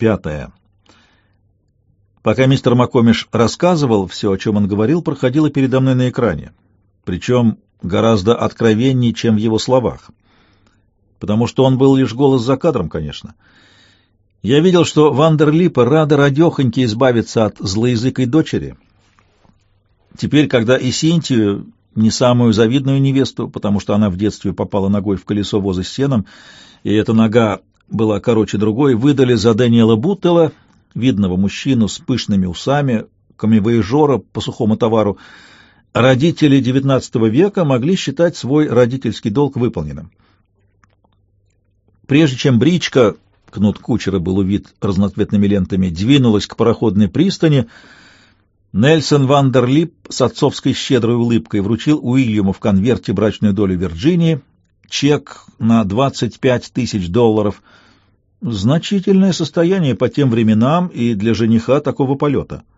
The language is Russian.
Пятое. Пока мистер Макомиш рассказывал, все, о чем он говорил, проходило передо мной на экране. Причем гораздо откровеннее, чем в его словах. Потому что он был лишь голос за кадром, конечно. Я видел, что Вандерлипа рада радехоньки избавиться от злоязыкой дочери. Теперь, когда и Синтию, не самую завидную невесту, потому что она в детстве попала ногой в колесо воза с сеном, и эта нога была короче другой, выдали за Дэниела Буттела, видного мужчину с пышными усами, камевоежора по сухому товару, родители XIX века могли считать свой родительский долг выполненным. Прежде чем бричка, кнут кучера был увид разноцветными лентами, двинулась к пароходной пристани, Нельсон Вандерлип с отцовской щедрой улыбкой вручил Уильяму в конверте брачную долю Вирджинии, чек на 25 тысяч долларов. Значительное состояние по тем временам и для жениха такого полета —